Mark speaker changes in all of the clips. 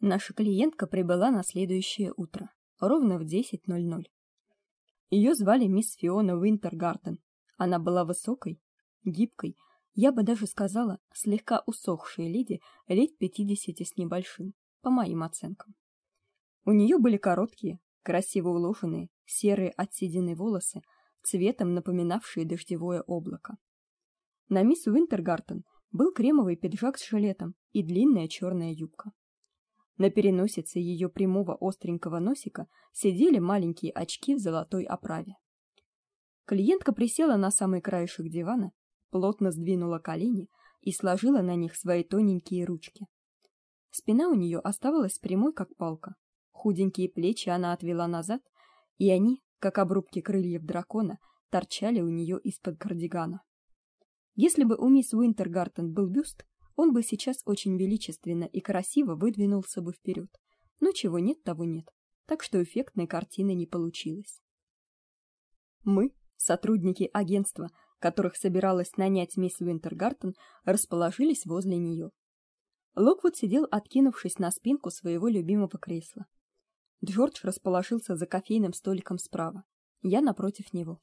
Speaker 1: Наша клиентка прибыла на следующее утро, ровно в 10:00. Ее звали мисс Фиона Уинтергартен. Она была высокой, гибкой, я бы даже сказала, слегка усохшей леди лет пятидесяти с небольшим, по моим оценкам. У нее были короткие, красиво уложенные, серые от седины волосы, цветом напоминавшие дождевое облако. На мисс Уинтергартен был кремовый пиджак с жилетом и длинная черная юбка. На переносице ее прямого остренького носика сидели маленькие очки в золотой оправе. Клиентка присела на самый краешек дивана, плотно сдвинула колени и сложила на них свои тоненькие ручки. Спина у нее оставалась прямой, как палка. Худенькие плечи она отвела назад, и они, как обрубки крыльев дракона, торчали у нее из-под кардигана. Если бы у мисс Уинтергартен был бюст, он бы сейчас очень величественно и красиво выдвинулся бы вперед. Но чего нет, того нет. Так что эффектной картины не получилось. Мы, сотрудники агентства, которых собиралась нанять мисс Уинтергартен, расположились возле нее. Локвуд сидел, откинувшись на спинку своего любимого кресла. Джордж расположился за кофейным столиком справа. Я напротив него.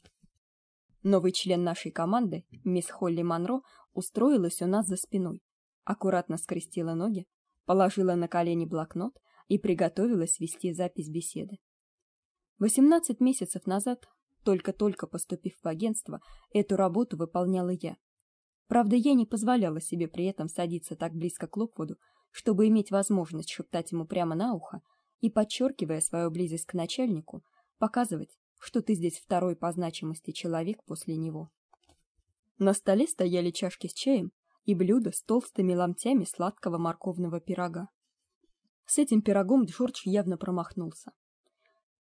Speaker 1: Новый член нашей команды, мисс Холли Манро, устроилась у нас за спиной, аккуратно скрестила ноги, положила на колени блокнот и приготовилась вести запись беседы. 18 месяцев назад, только-только поступив в агентство, эту работу выполняла я. Правда, я не позволяла себе при этом садиться так близко к Локвуду, чтобы иметь возможность шептать ему прямо на ухо и подчеркивая свою близость к начальнику, показывать, что ты здесь второй по значимости человек после него. На столе стояли чашки с чаем и блюдо с толстыми ломтями сладкого морковного пирога. С этим пирогом Джордж явно промахнулся.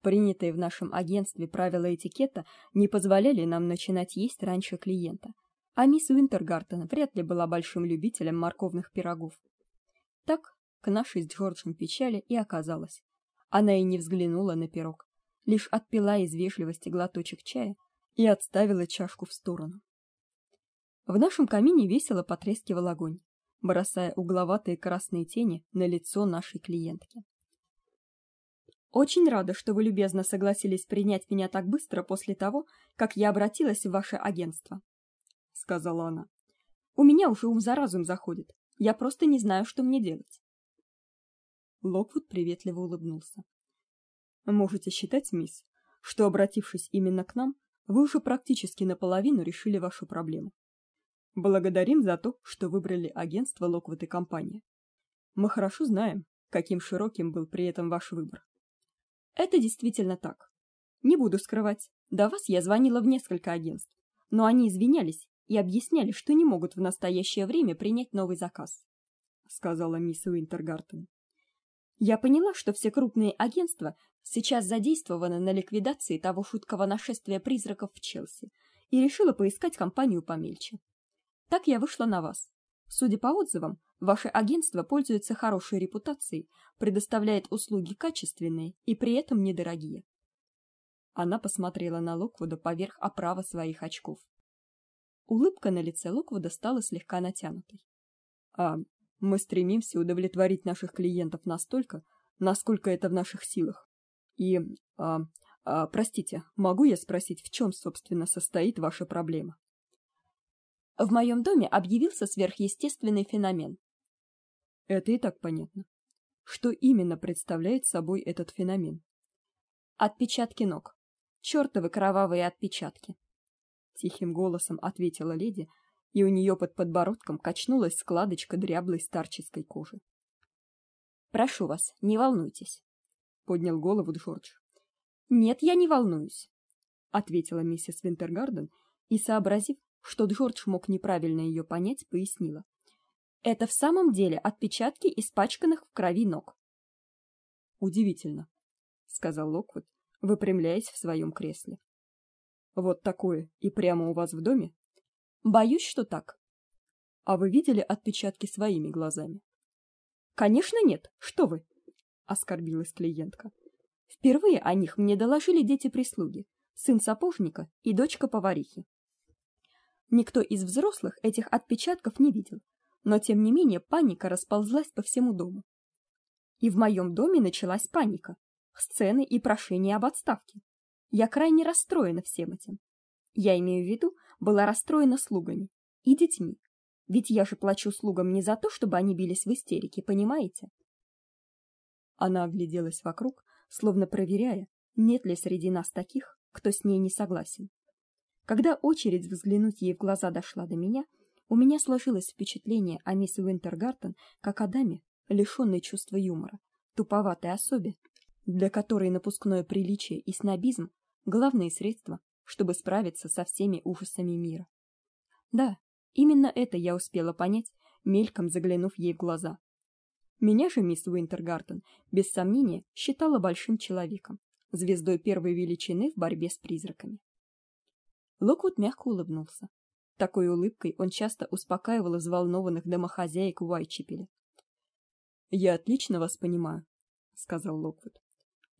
Speaker 1: Принятые в нашем агентстве правила этикета не позволяли нам начинать есть раньше клиента, а мисс Уинтергартен вряд ли была большим любителем морковных пирогов. Так, к нашей с Джорджем печали и оказалось. Она и не взглянула на пирог, лишь отпила из вежливости глоточек чая и отставила чашку в сторону. В нашем камине весело потрескивал огонь, бросая угловатые красные тени на лицо нашей клиентки. Очень рада, что вы любезно согласились принять меня так быстро после того, как я обратилась в ваше агентство, сказала она. У меня уже ум за разум заходит. Я просто не знаю, что мне делать. Локвуд приветливо улыбнулся. Можете считать, мисс, что обратившись именно к нам, вы уже практически наполовину решили вашу проблему. Благодарим за то, что выбрали агентство Локвуд и компания. Мы хорошо знаем, каким широким был при этом ваш выбор. Это действительно так. Не буду скрывать, до вас я звонила в несколько агентств, но они извинялись и объясняли, что не могут в настоящее время принять новый заказ, сказала мисс Уинтергартен. Я поняла, что все крупные агентства сейчас задействованы на ликвидации того шуткого нашествия призраков в Челси, и решила поискать компанию помельче. Так я вышла на вас. Судя по отзывам, ваше агентство пользуется хорошей репутацией, предоставляет услуги качественные и при этом недорогие. Она посмотрела на Локвуда поверх оправы своих очков. Улыбка на лице Локвуда стала слегка натянутой. А мы стремимся удовлетворить наших клиентов настолько, насколько это в наших силах. И а, а простите, могу я спросить, в чем, собственно, состоит ваша проблема? В моем доме объявился сверхъестественный феномен. Это и так понятно. Что именно представляет собой этот феномен? Отпечатки ног. Чёртовы кровавые отпечатки. Тихим голосом ответила леди, и у нее под подбородком качнулась складочка дряблой старческой кожи. Прошу вас, не волнуйтесь, поднял голову Джордж. Нет, я не волнуюсь, ответила миссис Винтергарден и, сообразив, что Джордж мог неправильно ее понять, пояснила. Это в самом деле отпечатки испачканных в крови ног. Удивительно, сказал Локвуд, выпрямляясь в своем кресле. Вот такое и прямо у вас в доме? Боюсь, что так. А вы видели отпечатки своими глазами? Конечно, нет. Что вы? оскорбилась клиентка. Впервые о них мне доложили дети прислуги, сын сапожника и дочка поварихи. Никто из взрослых этих отпечатков не видел, но тем не менее паника расползлась по всему дому. и в моем доме началась паника, сцены и прошения об отставке. Я крайне расстроена всем этим. Я имею в виду, была расстроена слугами и детьми. Ведь я же плачу слугам не за то, чтобы они бились в истерике, понимаете? Она огляделась вокруг, словно проверяя, нет ли среди нас таких, кто с ней не согласен. Когда очередь взглянуть ей в глаза дошла до меня, у меня сложилось впечатление о мисс Уинтергартен как о даме, лишённой чувства юмора, туповатой особе, для которой напускное приличие и снобизм главные средства, чтобы справиться со всеми ужасами мира. Да, именно это я успела понять, мельком заглянув ей в глаза. Меня же мисс Уинтергартен без сомнения считала большим человеком, звездой первой величины в борьбе с призраками. Локвуд мягко улыбнулся. Такой улыбкой он часто успокаивал взволнованных домохозяек в Уайчепеле. "Я отлично вас понимаю", сказал Локвуд.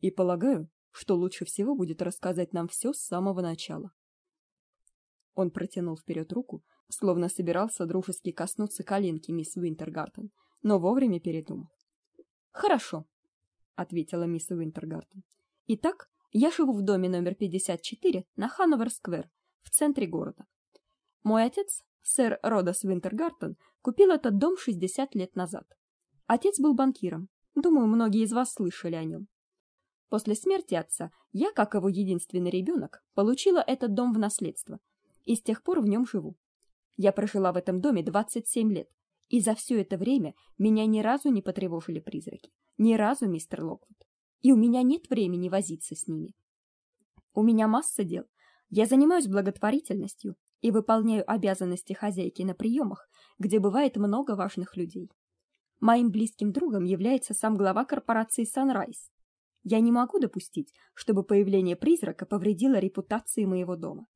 Speaker 1: "И полагаю, что лучше всего будет рассказать нам все с самого начала". Он протянул вперед руку, словно собирался дружески коснуться коленки мисс Уинтергартен, но вовремя передумал. "Хорошо", ответила мисс Уинтергартен. "Итак, я живу в доме номер 54 на Хановер-сквер в центре города. Мой отец, сэр Родас Уинтергартен, купил этот дом 60 лет назад. Отец был банкиром. Думаю, многие из вас слышали о нем. После смерти отца я, как его единственный ребенок, получила этот дом в наследство и с тех пор в нем живу. Я прожила в этом доме 27 лет, и за все это время меня ни разу не потревожили призраки. Ни разу, мистер Локвуд. И у меня нет времени возиться с ними. У меня масса дел, я занимаюсь благотворительностью и выполняю обязанности хозяйки на приемах, где бывает много важных людей. Моим близким другом является сам глава корпорации Sunrise. Я не могу допустить, чтобы появление призрака повредило репутации моего дома.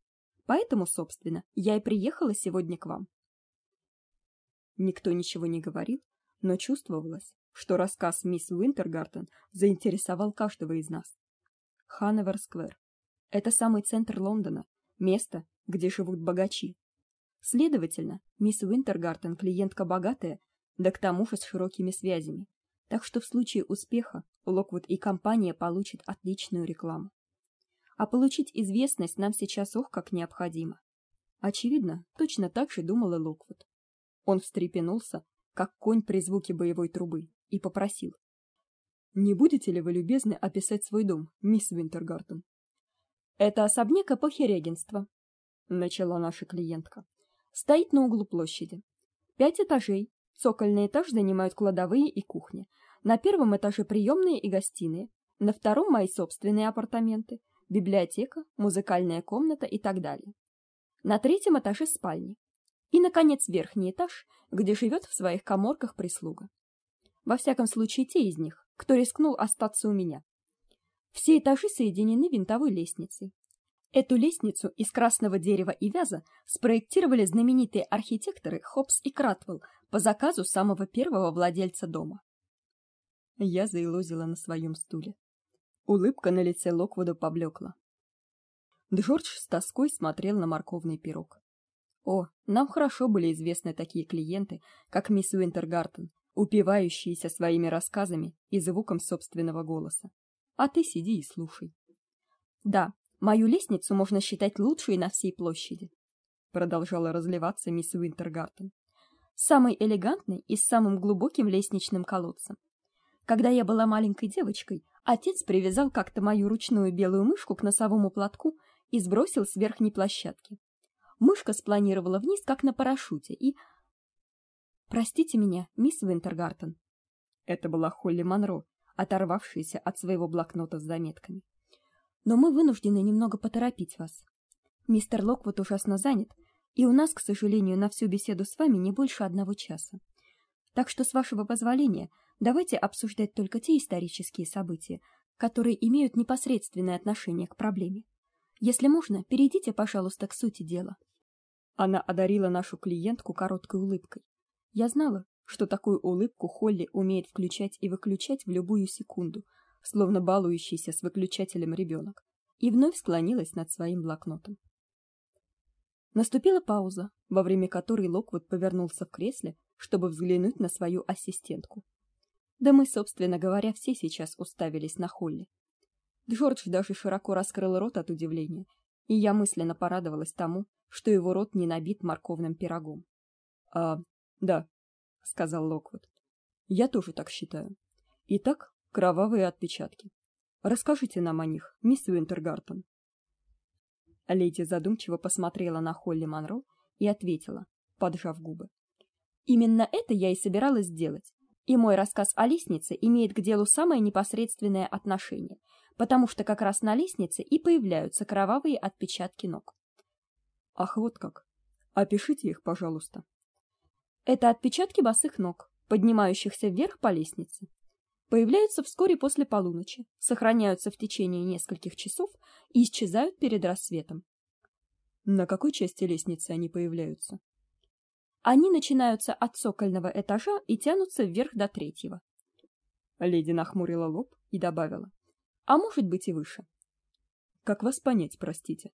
Speaker 1: Поэтому, собственно, я и приехала сегодня к вам. Никто ничего не говорил, но чувствовалось, что рассказ мисс Уинтергартен заинтересовал каждого из нас. Хановер-сквер. Это самый центр Лондона, место, где живут богачи. Следовательно, мисс Уинтергартен клиентка богатая, да к тому же с широкими связями. Так что в случае успеха Локвуд и компания получат отличную рекламу. А получить известность нам сейчас ох как необходимо. Очевидно, точно так же думал и Локвуд. Он встрепенулся, как конь при звуке боевой трубы, и попросил: "Не будете ли вы любезны описать свой дом, мисс Винтергартен?" Это особняк эпохи регенства, начала наша клиентка. Стоит на углу площади. Пять этажей. Цокольный этаж занимают кладовые и кухня. На первом этаже приемные и гостиные, на втором мои собственные апартаменты, библиотека, музыкальная комната и так далее. На третьем этаже спальни. И наконец верхний этаж, где живет в своих каморках прислуга. Во всяком случае, те из них, кто рискнул остаться у меня. Все этажи соединены винтовой лестницей. Эту лестницу из красного дерева и вяза спроектировали знаменитые архитекторы Хопс и Кратвелл по заказу самого первого владельца дома. Я заилозила на своем стуле. Улыбка на лице Локвуда поблекла. Джордж с тоской смотрел на морковный пирог. О, нам хорошо были известны такие клиенты, как мисс Уинтергартен, упивающиеся своими рассказами и звуком собственного голоса а ты сиди и слушай. Да, мою лестницу можно считать лучшей на всей площади, продолжала разливаться мисс Уинтергартен. Самой элегантной и с самым глубоким лестничным колодцем. Когда я была маленькой девочкой, отец привязал как-то мою ручную белую мышку к носовому платку и сбросил с верхней площадки. Мышка спланировала вниз, как на парашюте, и Простите меня, мисс Уинтергартен. Это была Холли Монро, оторвавшаяся от своего блокнота с заметками. Но мы вынуждены немного поторопить вас. Мистер Локвуд ужасно занят, и у нас, к сожалению, на всю беседу с вами не больше одного часа. Так что с вашего позволения, давайте обсуждать только те исторические события, которые имеют непосредственное отношение к проблеме. Если можно, перейдите, пожалуйста, к сути дела. Она одарила нашу клиентку короткой улыбкой. Я знала, что такую улыбку Холли умеет включать и выключать в любую секунду, словно балующийся с выключателем ребенок, и вновь склонилась над своим блокнотом. Наступила пауза, во время которой Локвуд повернулся в кресле, чтобы взглянуть на свою ассистентку. Да мы, собственно говоря, все сейчас уставились на Холли. Джордж даже широко раскрыл рот от удивления, и я мысленно порадовалась тому, что его рот не набит морковным пирогом. А, да, сказал Локвуд. Я тоже так считаю. Итак, кровавые отпечатки. Расскажите нам о них, мисс Уинтергартен. Леди задумчиво посмотрела на Холли Манро и ответила, поджав губы: Именно это я и собиралась сделать. И мой рассказ о лестнице имеет к делу самое непосредственное отношение, потому что как раз на лестнице и появляются кровавые отпечатки ног. Ах, вот как. Опишите их, пожалуйста. Это отпечатки босых ног, поднимающихся вверх по лестнице. Появляются вскоре после полуночи, сохраняются в течение нескольких часов и исчезают перед рассветом. На какой части лестницы они появляются? Они начинаются от цокольного этажа и тянутся вверх до третьего. Леди нахмурила лоб и добавила: "А может быть и выше". Как вас понять, простите?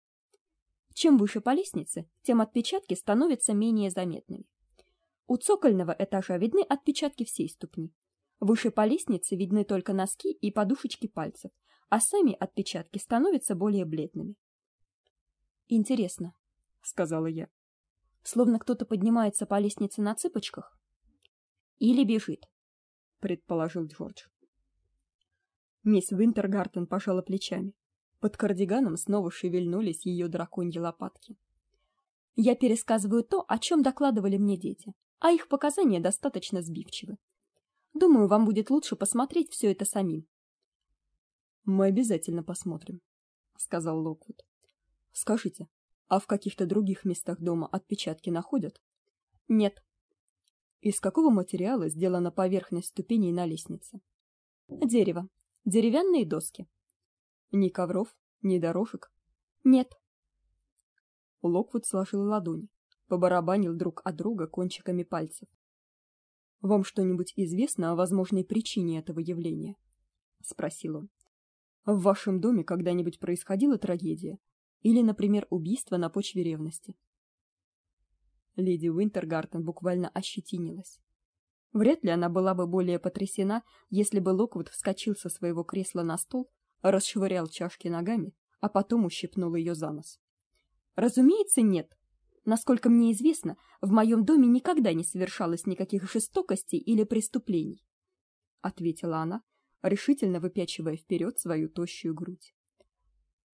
Speaker 1: Чем выше по лестнице, тем отпечатки становятся менее заметными. У цокольного этажа видны отпечатки всей ступни. Выше по лестнице видны только носки и подушечки пальцев, а сами отпечатки становятся более бледными. Интересно, сказала я словно кто-то поднимается по лестнице на цыпочках или бежит, предположил Джордж. Мисс Винтергартен пожала плечами. Под кардиганом снова шевельнулись ее драконьи лопатки. Я пересказываю то, о чем докладывали мне дети, а их показания достаточно сбивчивы. Думаю, вам будет лучше посмотреть все это самим. Мы обязательно посмотрим, сказал Локвуд. Скажите, а в каких-то других местах дома отпечатки находят? Нет. Из какого материала сделана поверхность ступеней на лестнице? Дерево. Деревянные доски. Ни ковров, ни дорожек. Нет. Локвуд сложил ладони, побарабанил друг от друга кончиками пальцев. Вам что-нибудь известно о возможной причине этого явления? спросил он. В вашем доме когда-нибудь происходила трагедия, или, например, убийство на почве ревности. Леди Уинтергартен буквально ощетинилась. Вряд ли она была бы более потрясена, если бы Локвуд вскочил со своего кресла на стол, расшвырял чашки ногами, а потом ущипнул ее за нос. Разумеется, нет. Насколько мне известно, в моем доме никогда не совершалось никаких жестокостей или преступлений, ответила она, решительно выпячивая вперед свою тощую грудь.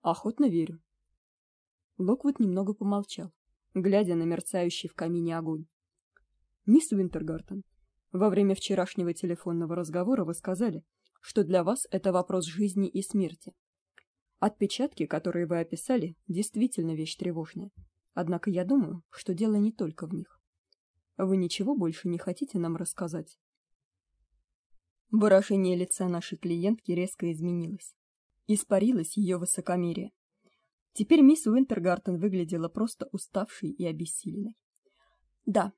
Speaker 1: Охотно верю, Локвуд немного помолчал, глядя на мерцающий в камине огонь. Мисс Винтергартен, во время вчерашнего телефонного разговора вы сказали, что для вас это вопрос жизни и смерти. Отпечатки, которые вы описали, действительно вещь тревожная. Однако я думаю, что дело не только в них. Вы ничего больше не хотите нам рассказать? Выражение лица нашей клиентки резко изменилось. Испарилось ее высокомерие. Теперь мисс Уинтергартен выглядела просто уставшей и обессиленной. Да,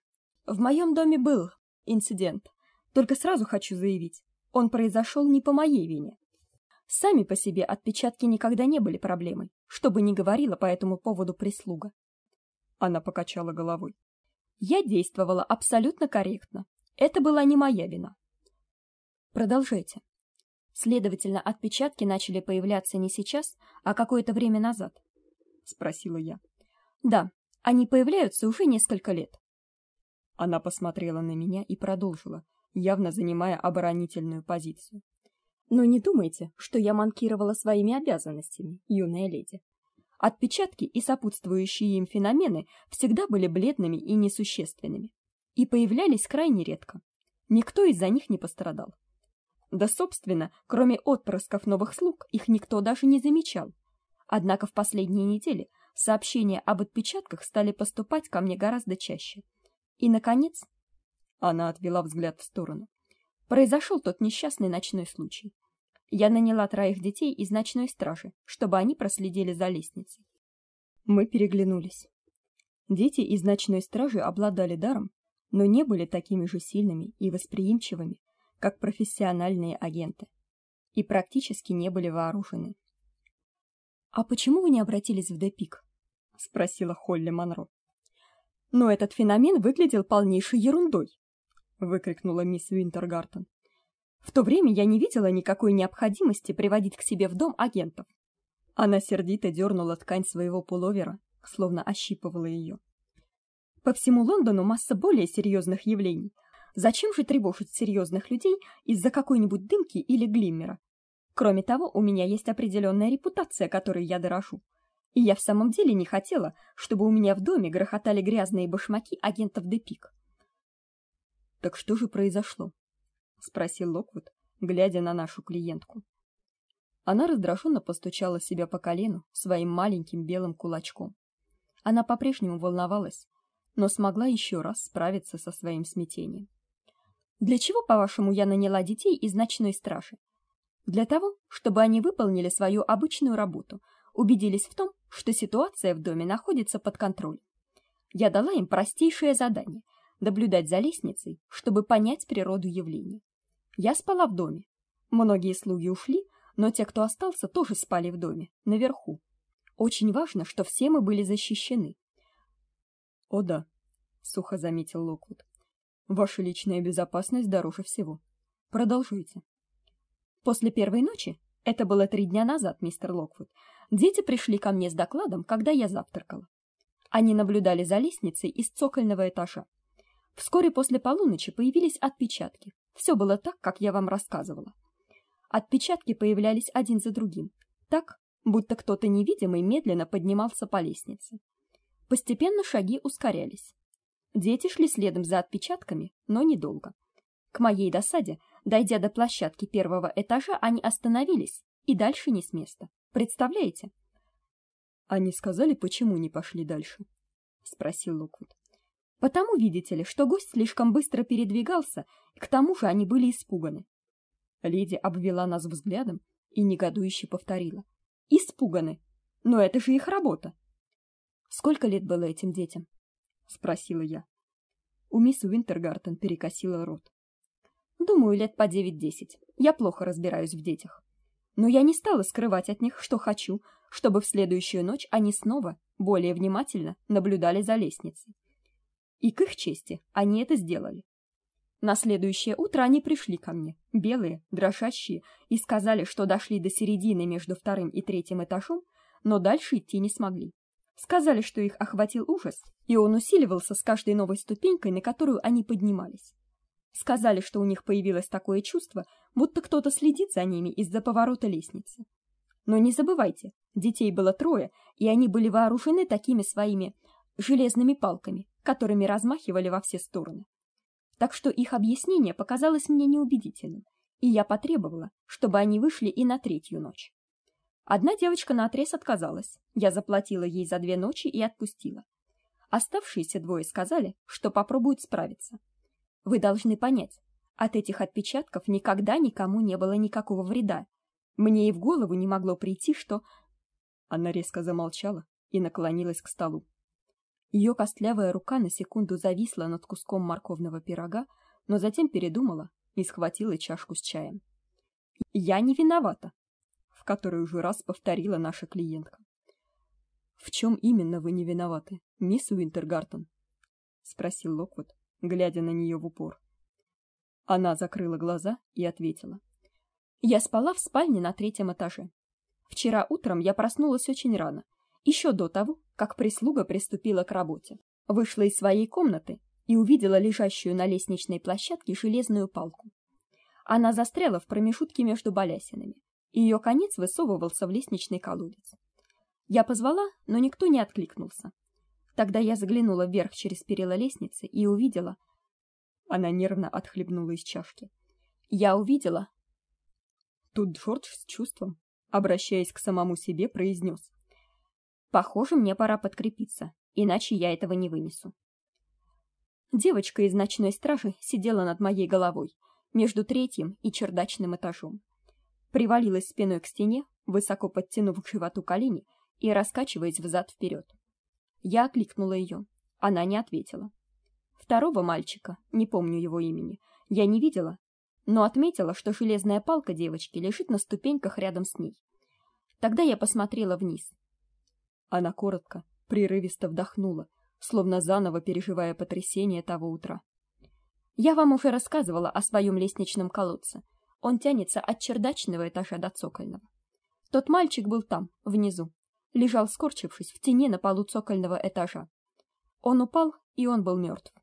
Speaker 1: в моем доме был инцидент. Только сразу хочу заявить, он произошел не по моей вине. Сами по себе отпечатки никогда не были проблемой, что бы ни говорила по этому поводу прислуга. Она покачала головой. Я действовала абсолютно корректно. Это была не моя вина. Продолжайте. Следовательно, отпечатки начали появляться не сейчас, а какое-то время назад, спросила я. Да, они появляются уже несколько лет. Она посмотрела на меня и продолжила, явно занимая оборонительную позицию. Но не думайте, что я манкировала своими обязанностями, юная леди. Отпечатки и сопутствующие им феномены всегда были бледными и несущественными и появлялись крайне редко. Никто из-за них не пострадал. Да, собственно, кроме отпрысков новых слуг, их никто даже не замечал. Однако в последние недели сообщения об отпечатках стали поступать ко мне гораздо чаще. И наконец, она отвела взгляд в сторону. Произошел тот несчастный ночной случай. Я наняла троих детей из ночной стражи, чтобы они проследили за лестницей. Мы переглянулись. Дети из ночной стражи обладали даром, но не были такими же сильными и восприимчивыми, как профессиональные агенты, и практически не были вооружены. А почему вы не обратились в Депик? спросила Холли Манро. Но этот феномен выглядел полнейшей ерундой, выкрикнула мисс Винтергартен. В то время я не видела никакой необходимости приводить к себе в дом агентов. Она сердито дернула ткань своего пуловера, словно ощипывала ее. По всему Лондону масса более серьезных явлений. Зачем же тревожить серьезных людей из-за какой-нибудь дымки или глиммера? Кроме того, у меня есть определенная репутация, которой я дорожу. И я в самом деле не хотела, чтобы у меня в доме грохотали грязные башмаки агентов Депик. Так что же произошло? Спросил Локвуд, глядя на нашу клиентку. Она раздраженно постучала себя по колену своим маленьким белым кулачком. Она по-прежнему волновалась, но смогла еще раз справиться со своим смятением. Для чего, по-вашему, я наняла детей из ночной стражи? Для того, чтобы они выполнили свою обычную работу, убедились в том, что ситуация в доме находится под контролем. Я дала им простейшее задание наблюдать за лестницей, чтобы понять природу явлений. Я спала в доме. Многие слуги ушли, но те, кто остался, тоже спали в доме, наверху. Очень важно, что все мы были защищены. О да, сухо заметил Локвуд. Ваша личная безопасность дороже всего. Продолжайте. После первой ночи, это было три дня назад, мистер Локвуд, дети пришли ко мне с докладом, когда я завтракала. Они наблюдали за лестницей из цокольного этажа. Вскоре после полуночи появились отпечатки. Все было так, как я вам рассказывала. Отпечатки появлялись один за другим, так, будто кто-то невидимый медленно поднимался по лестнице. Постепенно шаги ускорялись. Дети шли следом за отпечатками, но недолго. К моей досаде, дойдя до площадки первого этажа, они остановились и дальше не с места. Представляете? Они сказали, почему не пошли дальше, спросил Локвуд. Потому, видите ли, что гость слишком быстро передвигался, и к тому же они были испуганы. Леди обвела нас взглядом и негодующе повторила: "Испуганы. Но это же их работа". Сколько лет было этим детям? спросила я. У мисс Уинтергартен перекосила рот. Думаю, лет по девять-десять. Я плохо разбираюсь в детях. Но я не стала скрывать от них, что хочу, чтобы в следующую ночь они снова более внимательно наблюдали за лестницей. И к их чести, они это сделали. На следующее утро они пришли ко мне, белые, дрожащие, и сказали, что дошли до середины между вторым и третьим этажом, но дальше идти не смогли. Сказали, что их охватил ужас, и он усиливался с каждой новой ступенькой, на которую они поднимались. Сказали, что у них появилось такое чувство, будто кто-то следит за ними из-за поворота лестницы. Но не забывайте, детей было трое, и они были вооружены такими своими железными палками, которыми размахивали во все стороны. Так что их объяснение показалось мне неубедительным, и я потребовала, чтобы они вышли и на третью ночь. Одна девочка наотрез отказалась. Я заплатила ей за две ночи и отпустила. Оставшиеся двое сказали, что попробуют справиться. Вы должны понять, от этих отпечатков никогда никому не было никакого вреда. Мне и в голову не могло прийти, что Она резко замолчала и наклонилась к столу. Ее костлявая рука на секунду зависла над куском морковного пирога, но затем передумала и схватила чашку с чаем. Я не виновата, в который уже раз повторила наша клиентка. В чем именно вы не виноваты, мисс Уинтергартен? спросил Локвуд, глядя на нее в упор. Она закрыла глаза и ответила: Я спала в спальне на третьем этаже. Вчера утром я проснулась очень рано еще до того, как прислуга приступила к работе. Вышла из своей комнаты и увидела лежащую на лестничной площадке железную палку. Она застряла в промежутке между балясинами, и ее конец высовывался в лестничный колодец. Я позвала, но никто не откликнулся. Тогда я заглянула вверх через перила лестницы и увидела... Она нервно отхлебнула из чашки. Я увидела... Тут Джордж с чувством, обращаясь к самому себе, произнес. Похоже, мне пора подкрепиться, иначе я этого не вынесу. Девочка из ночной стражи сидела над моей головой, между третьим и чердачным этажом. Привалилась спиной к стене, высоко подтянув к животу колени и раскачиваясь взад вперед. Я окликнула ее. Она не ответила. Второго мальчика, не помню его имени, я не видела, но отметила, что железная палка девочки лежит на ступеньках рядом с ней. Тогда я посмотрела вниз. Она коротко, прерывисто вдохнула, словно заново переживая потрясение того утра. Я вам уже рассказывала о своем лестничном колодце. Он тянется от чердачного этажа до цокольного. Тот мальчик был там, внизу, лежал скорчившись в тени на полу цокольного этажа. Он упал, и он был мертв.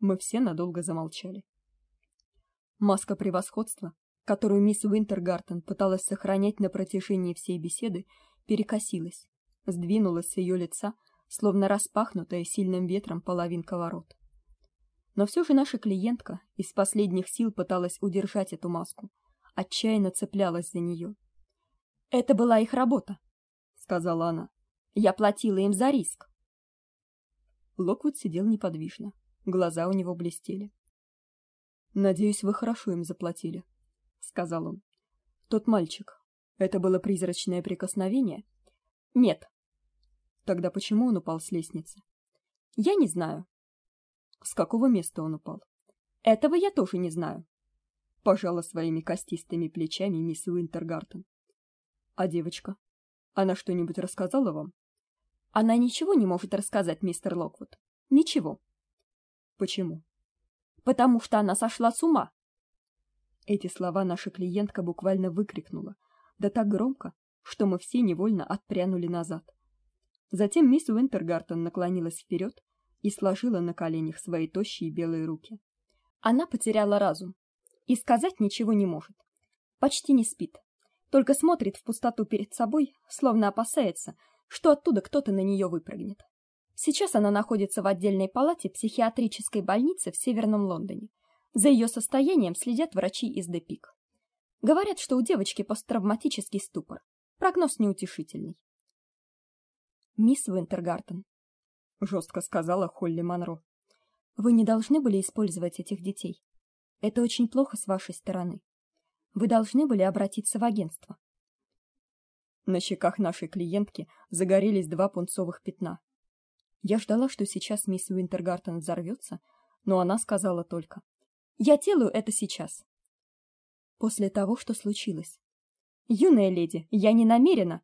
Speaker 1: Мы все надолго замолчали. Маска превосходства, которую мисс Уинтергартен пыталась сохранять на протяжении всей беседы, перекосилась, сдвинулась с ее лица, словно распахнутая сильным ветром половинка ворот. Но все же наша клиентка из последних сил пыталась удержать эту маску, отчаянно цеплялась за нее. Это была их работа, сказала она. Я платила им за риск. Локвуд сидел неподвижно, глаза у него блестели. Надеюсь, вы хорошо им заплатили, сказал он. Тот мальчик. Это было призрачное прикосновение? Нет. Тогда почему он упал с лестницы? Я не знаю. С какого места он упал? Этого я тоже не знаю. Пожала своими костистыми плечами мисс Уинтергартен. А девочка? Она что-нибудь рассказала вам? Она ничего не может рассказать, мистер Локвуд. Ничего. Почему? Потому что она сошла с ума. Эти слова наша клиентка буквально выкрикнула, да так громко, что мы все невольно отпрянули назад. Затем мисс Уинтергартон наклонилась вперед и сложила на коленях свои тощие белые руки. Она потеряла разум и сказать ничего не может. Почти не спит только смотрит в пустоту перед собой, словно опасается, что оттуда кто-то на нее выпрыгнет. Сейчас она находится в отдельной палате психиатрической больницы в Северном Лондоне. За ее состоянием следят врачи из Депик. Говорят, что у девочки посттравматический ступор. Прогноз неутешительный. Мисс Винтергартен, жестко сказала Холли Манро. Вы не должны были использовать этих детей. Это очень плохо с вашей стороны. Вы должны были обратиться в агентство. На щеках нашей клиентки загорелись два пунцовых пятна. Я ждала, что сейчас мисс Уинтергартен взорвется, но она сказала только: "Я делаю это сейчас". После того, что случилось. Юная леди, я не намерена.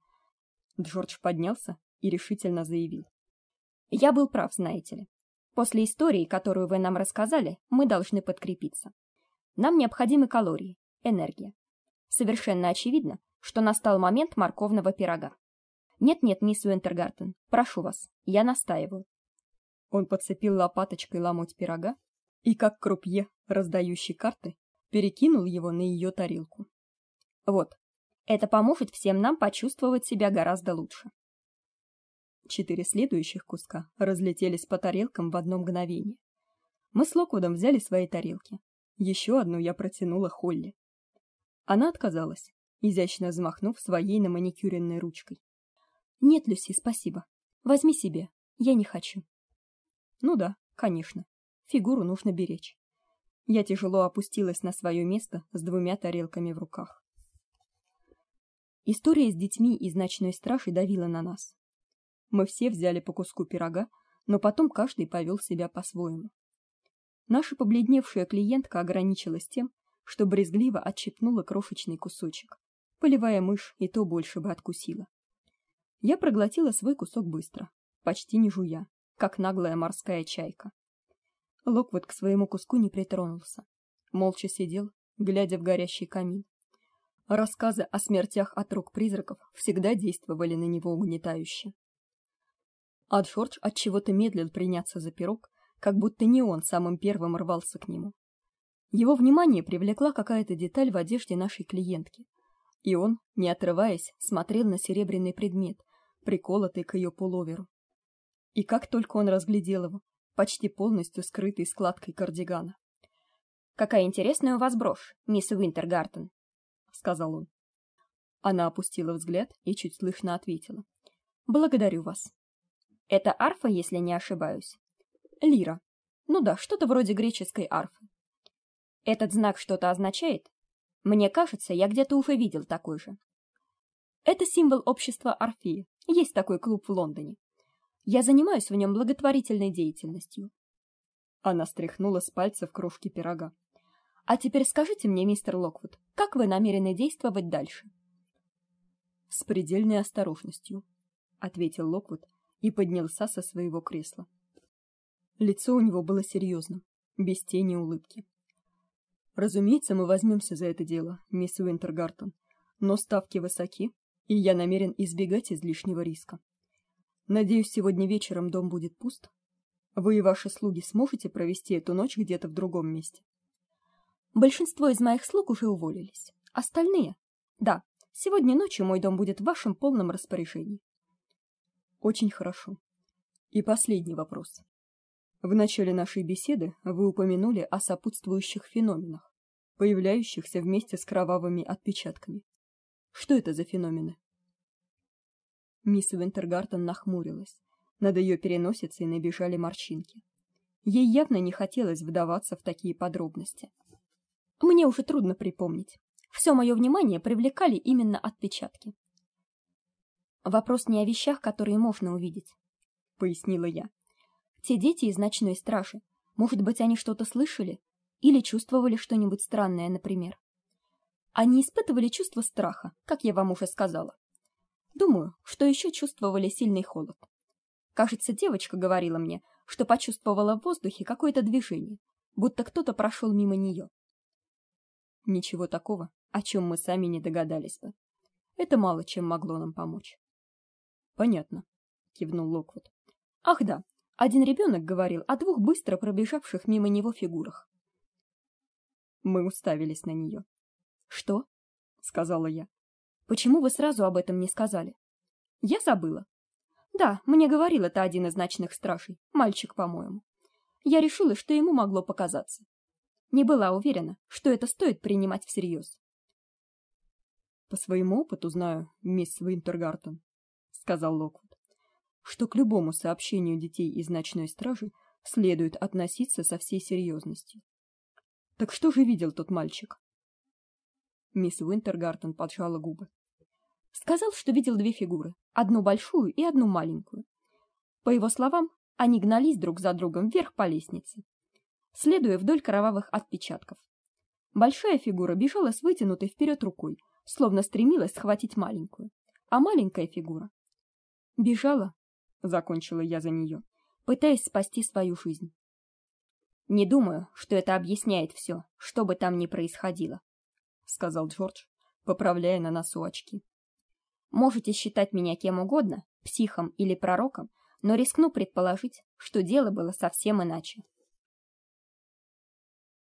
Speaker 1: Джордж поднялся и решительно заявил: "Я был прав, знаете ли. После истории, которую вы нам рассказали, мы должны подкрепиться. Нам необходимы калории, энергия. Совершенно очевидно, что настал момент морковного пирога. Нет-нет, мисс Уинтергартен, прошу вас, я настаиваю. Он подцепил лопаточкой ломоть пирога и, как крупье, раздающий карты, перекинул его на ее тарелку. Вот. Это поможет всем нам почувствовать себя гораздо лучше. Четыре следующих куска разлетелись по тарелкам в одно мгновение. Мы с Локвудом взяли свои тарелки. Еще одну я протянула Холли. Она отказалась, изящно взмахнув своей на маникюренной ручкой. Нет, Люси, спасибо. Возьми себе. Я не хочу. Ну да, конечно. Фигуру нужно беречь. Я тяжело опустилась на свое место с двумя тарелками в руках. История с детьми из ночной стражи давила на нас. Мы все взяли по куску пирога, но потом каждый повел себя по-своему. Наша побледневшая клиентка ограничилась тем, что брезгливо отщипнула крошечный кусочек. Полевая мышь и то больше бы откусила. Я проглотила свой кусок быстро, почти не жуя, как наглая морская чайка. Локвуд к своему куску не притронулся. Молча сидел, глядя в горящий камин. Рассказы о смертях от рук призраков всегда действовали на него угнетающе. А от чего-то медлил приняться за пирог, как будто не он самым первым рвался к нему. Его внимание привлекла какая-то деталь в одежде нашей клиентки, и он, не отрываясь, смотрел на серебряный предмет, приколотый к ее пуловеру. И как только он разглядел его, почти полностью скрытый складкой кардигана. Какая интересная у вас брошь, мисс Уинтергартен, сказал он. Она опустила взгляд и чуть слышно ответила: "Благодарю вас. Это арфа, если не ошибаюсь. Лира. Ну да, что-то вроде греческой арфы. Этот знак что-то означает? Мне кажется, я где-то уже видел такой же. Это символ общества Орфея. Есть такой клуб в Лондоне. Я занимаюсь в нем благотворительной деятельностью. Она стряхнула с пальцев крошки пирога. А теперь скажите мне, мистер Локвуд, как вы намерены действовать дальше? С предельной осторожностью, ответил Локвуд и поднялся со своего кресла. Лицо у него было серьезным, без тени улыбки. Разумеется, мы возьмемся за это дело, мисс Уинтергартен, но ставки высоки, и я намерен избегать излишнего риска. Надеюсь, сегодня вечером дом будет пуст. Вы и ваши слуги сможете провести эту ночь где-то в другом месте. Большинство из моих слуг уже уволились. Остальные? Да, сегодня ночью мой дом будет в вашем полном распоряжении. Очень хорошо. И последний вопрос. В начале нашей беседы вы упомянули о сопутствующих феноменах, появляющихся вместе с кровавыми отпечатками. Что это за феномены? Мисс Винтергартен нахмурилась. Над ее переносицей набежали морщинки. Ей явно не хотелось вдаваться в такие подробности. Мне уже трудно припомнить. Все мое внимание привлекали именно отпечатки. Вопрос не о вещах, которые можно увидеть, пояснила я. Те дети из ночной стражи, может быть, они что-то слышали или чувствовали что-нибудь странное, например. Они испытывали чувство страха, как я вам уже сказала. Думаю, что еще чувствовали сильный холод. Кажется, девочка говорила мне, что почувствовала в воздухе какое-то движение, будто кто-то прошел мимо нее. Ничего такого, о чем мы сами не догадались бы. Это мало чем могло нам помочь. Понятно, кивнул Локвуд. Ах да, один ребенок говорил о двух быстро пробежавших мимо него фигурах. Мы уставились на нее. Что? сказала я. Почему вы сразу об этом не сказали? Я забыла. Да, мне говорил это один из ночных стражей, мальчик, по-моему. Я решила, что ему могло показаться. Не была уверена, что это стоит принимать всерьез. По своему опыту знаю, мисс Винтергартен, сказал Локвуд что к любому сообщению детей из ночной стражи следует относиться со всей серьезностью. Так что же видел тот мальчик? Мисс Уинтергартен поджала губы. Сказал, что видел две фигуры, одну большую и одну маленькую. По его словам, они гнались друг за другом вверх по лестнице, следуя вдоль кровавых отпечатков. Большая фигура бежала с вытянутой вперед рукой, словно стремилась схватить маленькую, а маленькая фигура бежала, закончила я за нее, пытаясь спасти свою жизнь. Не думаю, что это объясняет все, что бы там ни происходило, сказал Джордж, поправляя на носу очки. Можете считать меня кем угодно, психом или пророком, но рискну предположить, что дело было совсем иначе.